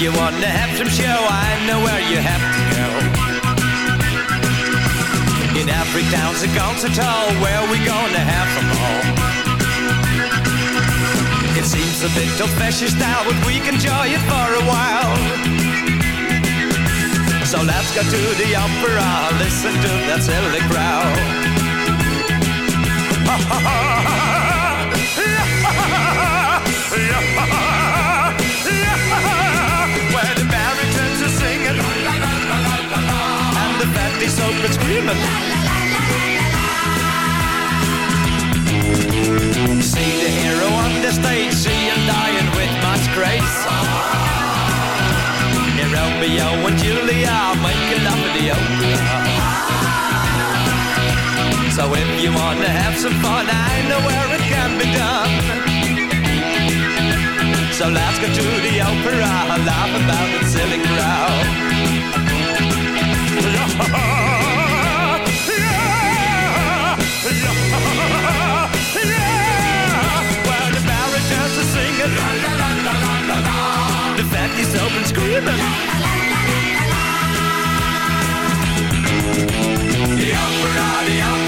you want to have some show, I know where you have to every town's a concert hall where we gonna have them all. It seems a bit old-fashioned style, but we can enjoy it for a while. So let's go to the opera, listen to that silly crowd. Where the are singing And the open screaming See the hero on the stage See him dying with much grace In Romeo and Julia Making love in the opera So if you wanna have some fun I know where it can be done. So let's go to the opera, laugh about the silly crowd. screaming. The opera, the opera,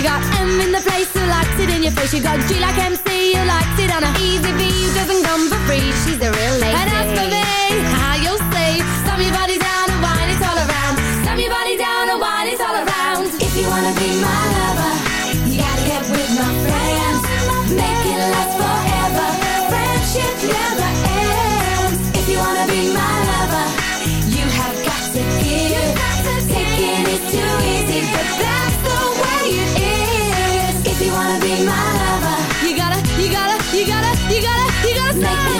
You got M in the place who likes it in your face. You got G like MC who likes it on a easy V who doesn't come for free. She's a real lady. And as for me, how you'll see somebody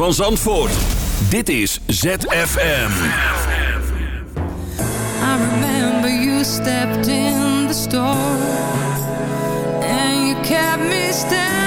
van Zandvoort. Dit is ZFM. I remember you stepped in the store. And you kept me standing.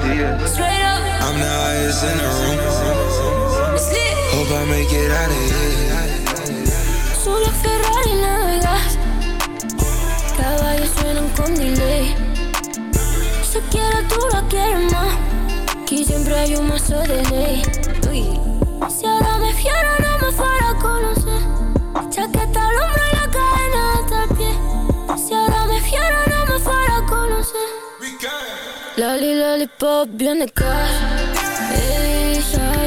Up, I'm the highest in the room. Hope I make it out of here. Solo Ferrari navegas. Caballos suenan con delay. Se quiere tú la quieres más. Aquí siempre hay un mazo de ley. Si ahora me fiero lollipop, bien de ya,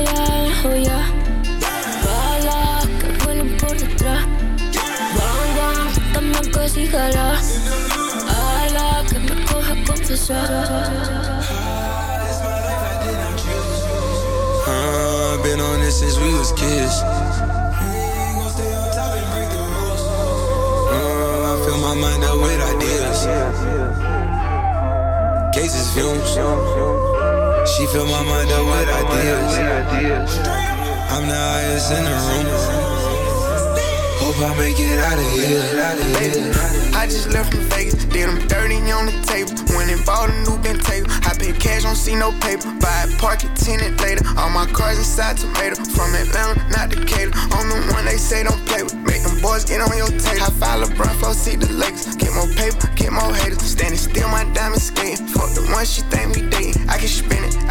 ya, oh ya Balas que vuelan por detrás Bang, bang, también que si jala Ala, que me coja confesar been on this since we was kids. Uh, I fill my mind up with ideas. Cases fumes. She fill my mind up with ideas. I'm the highest in the room. Hope I make it out of here. I just left from Vegas, did them dirty on the table. Went and bought a new bent table. I paid cash, don't see no paper. Buy it, park it, tenant later. All my cars inside tomato. From Atlanta, not Decatur. On the one they say don't play with. Make them boys get on your table. I file LeBron, flow, see the Lakers. Get more paper, get more haters. Standing still, my diamond skating. Fuck the one she think we dating. I can spend it,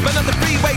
But on the freeway.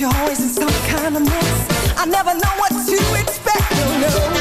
you're always in some kind of mess. I never know what to expect, you know.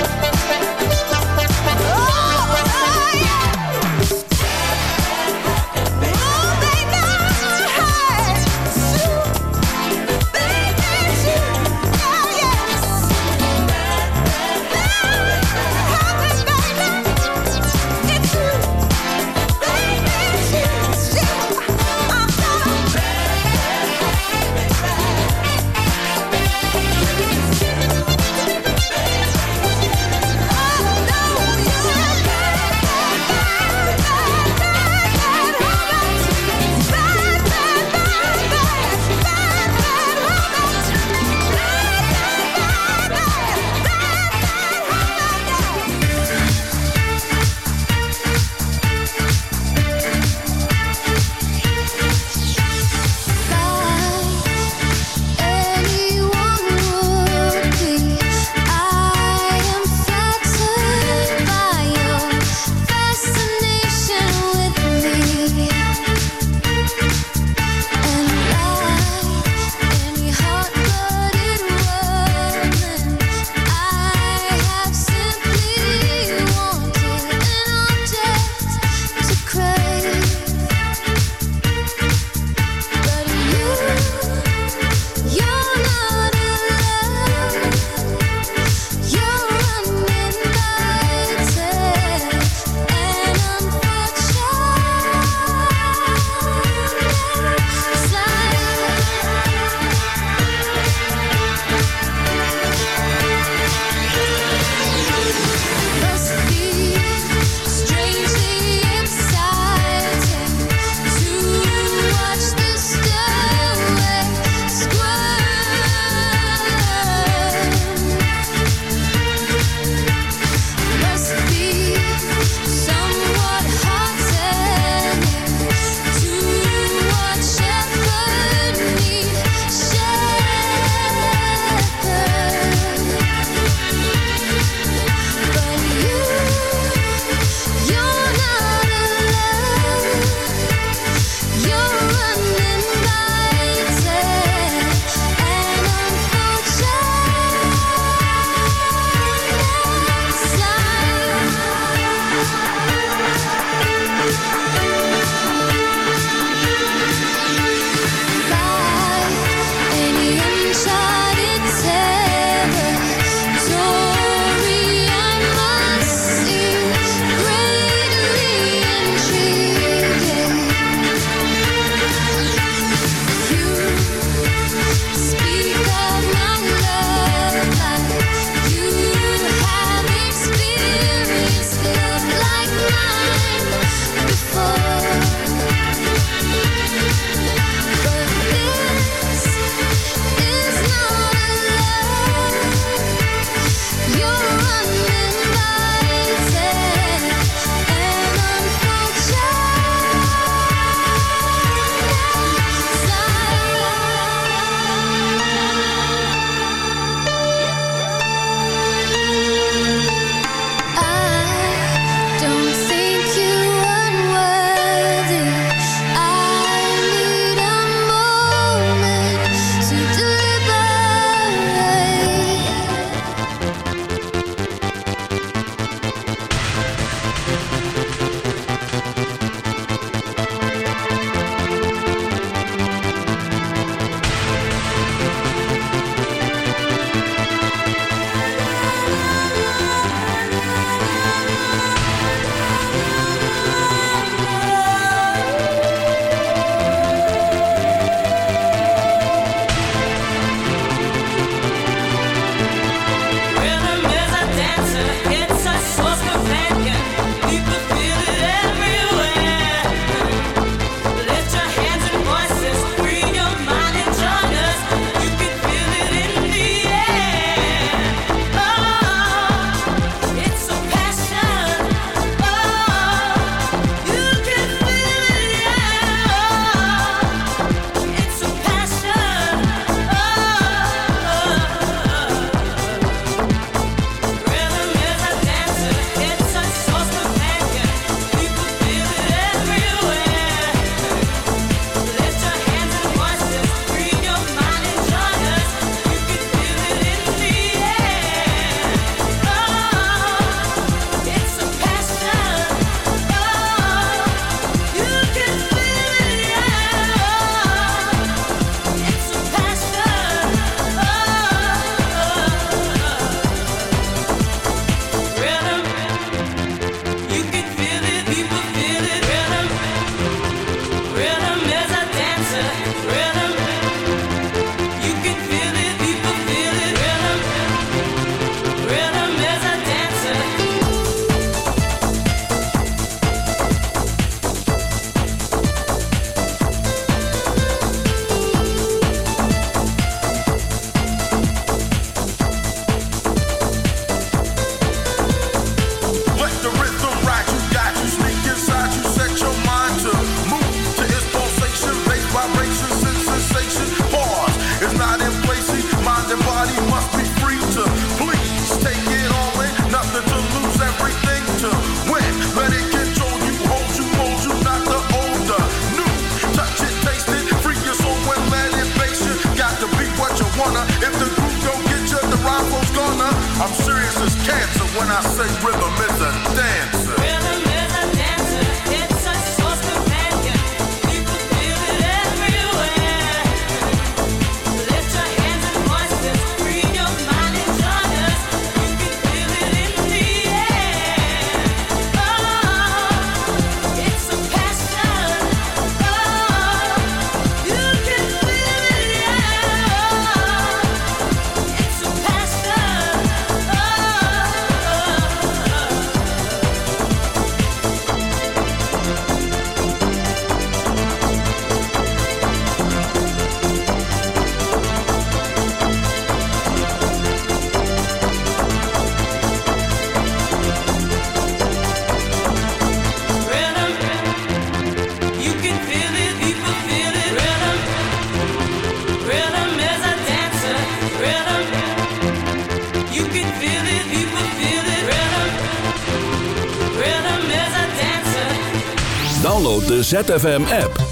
Download de ZFM app.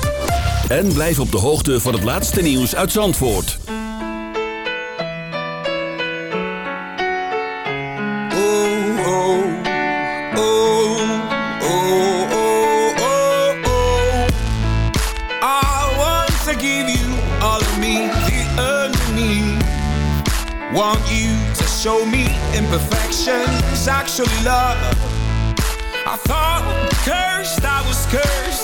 En blijf op de hoogte van het laatste nieuws uit Zandvoort. Oh, oh, oh, oh, oh, oh, oh. I want to give you all of me, the underneath. Want you to show me imperfections, actually love. I thought cursed, I was cursed,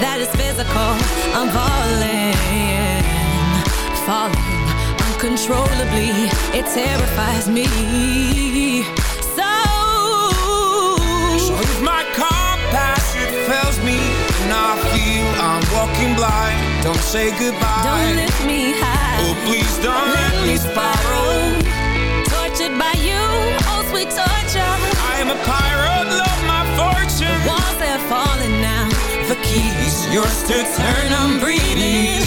that is physical, I'm falling, falling uncontrollably. It terrifies me. So, So if my compass it fails me And I feel I'm walking blind Don't say goodbye don't lift me high. Oh please don't let me spiral Tortured by you, oh sweet torture. I am a pirate, love my fortune Walls they're falling now. The keys yours to turn I'm breathing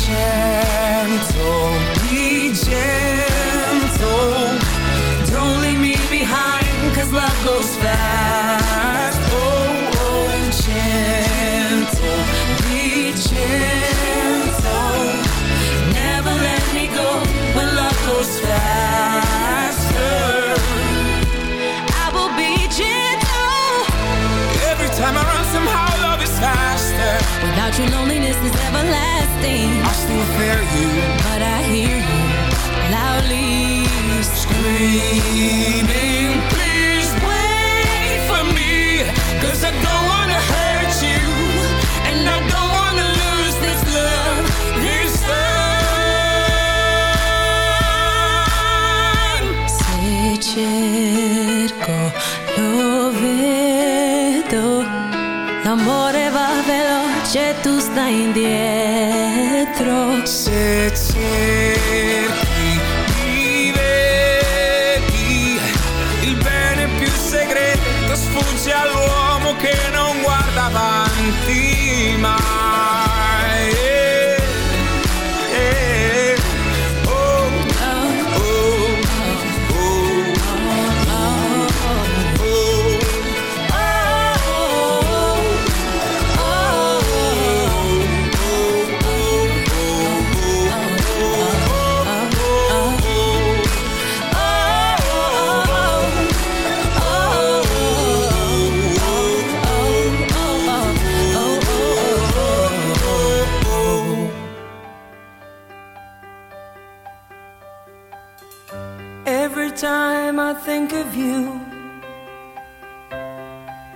You, loneliness is everlasting. I still fear you But I hear you loudly Screaming, tu stai indietro. Se cerchi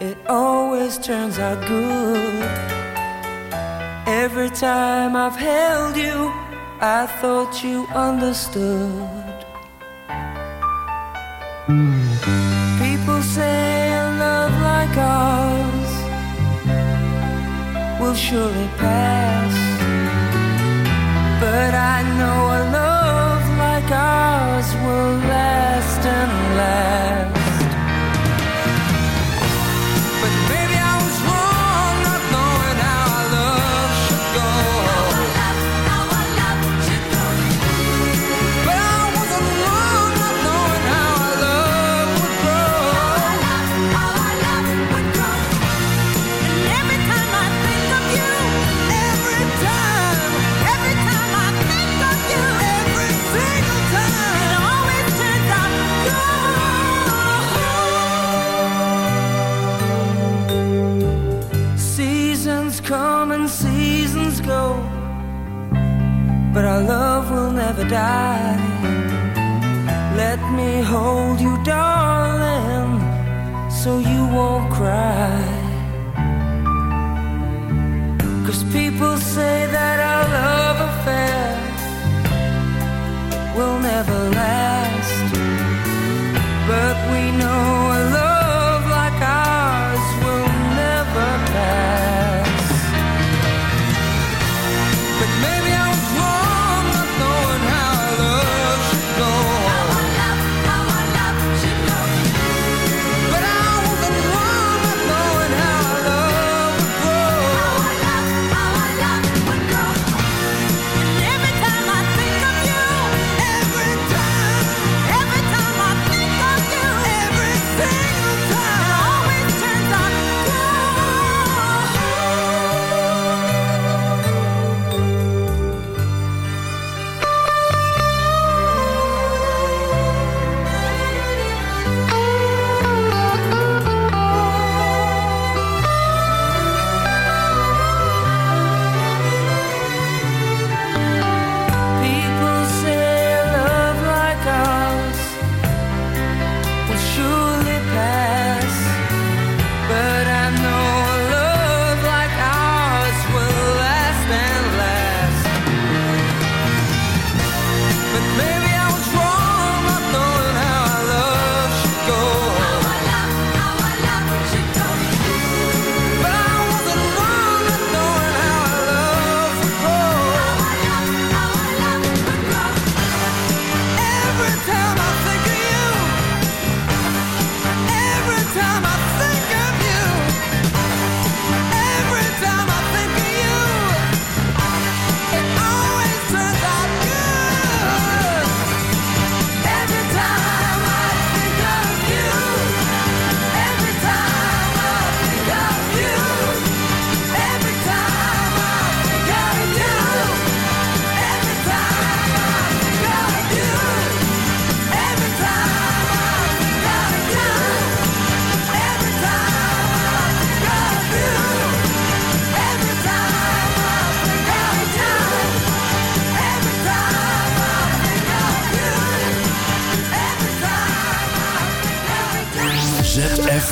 It always turns out good. Every time I've held you, I thought you understood. People say a love like ours will surely pass. But I know a die. Let me hold you, darling, so you won't cry. Cause people say that our love affair will never last, but we know.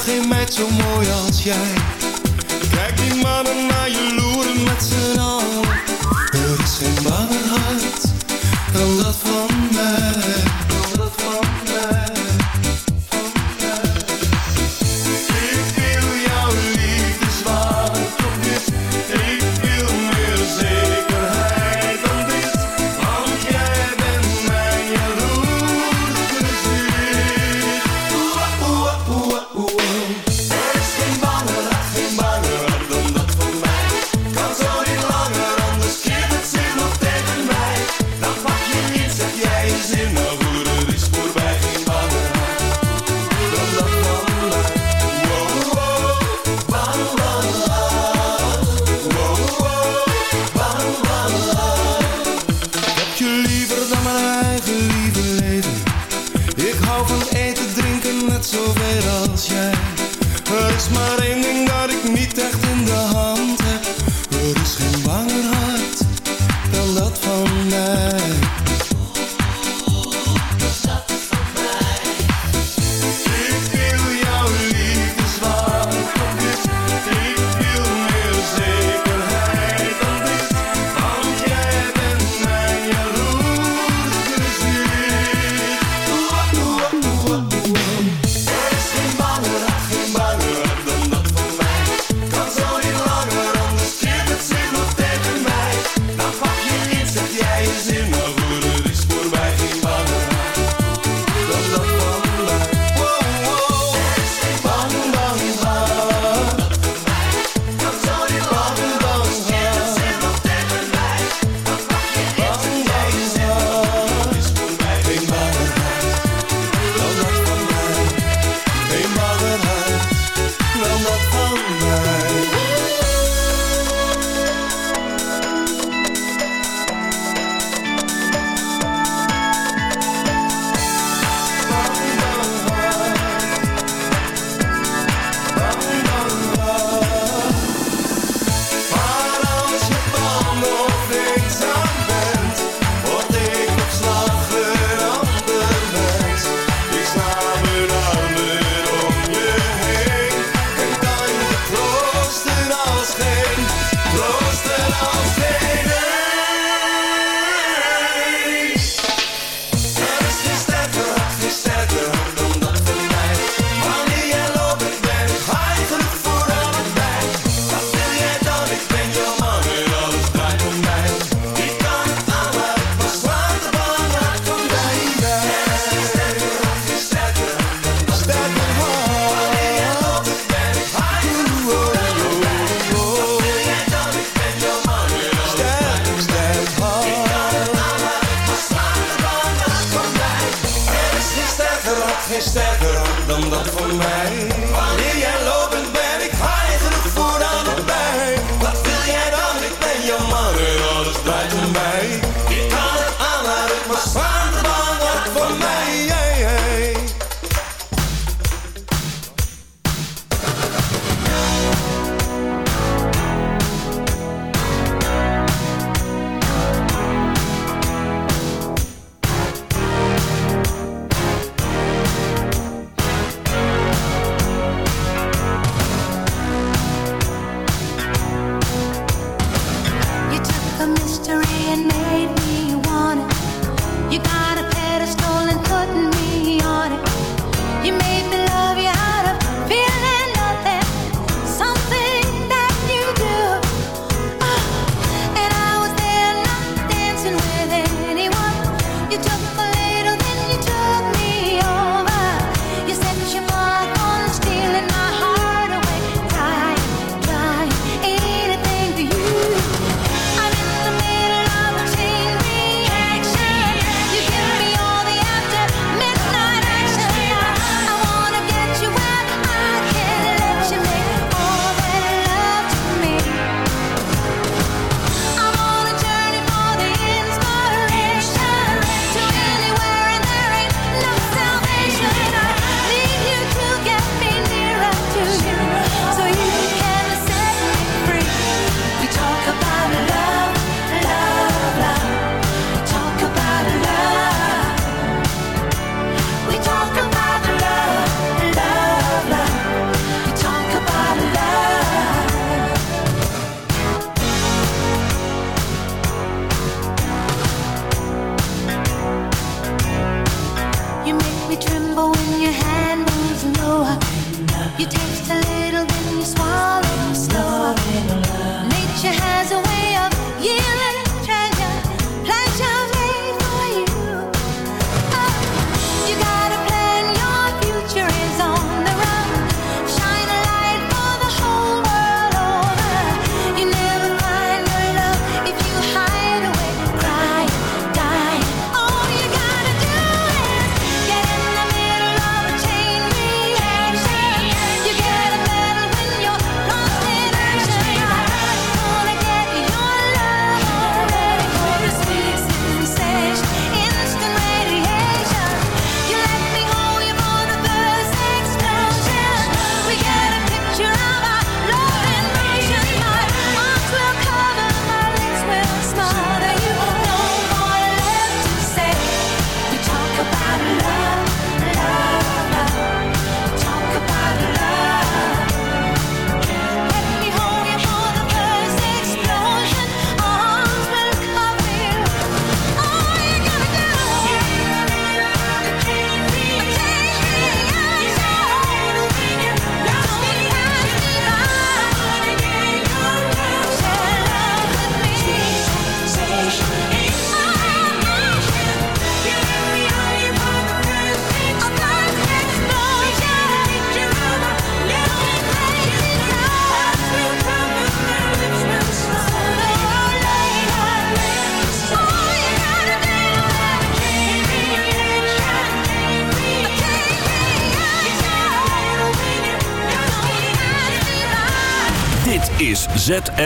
geen meid zo mooi als jij. Kijk die mannen naar je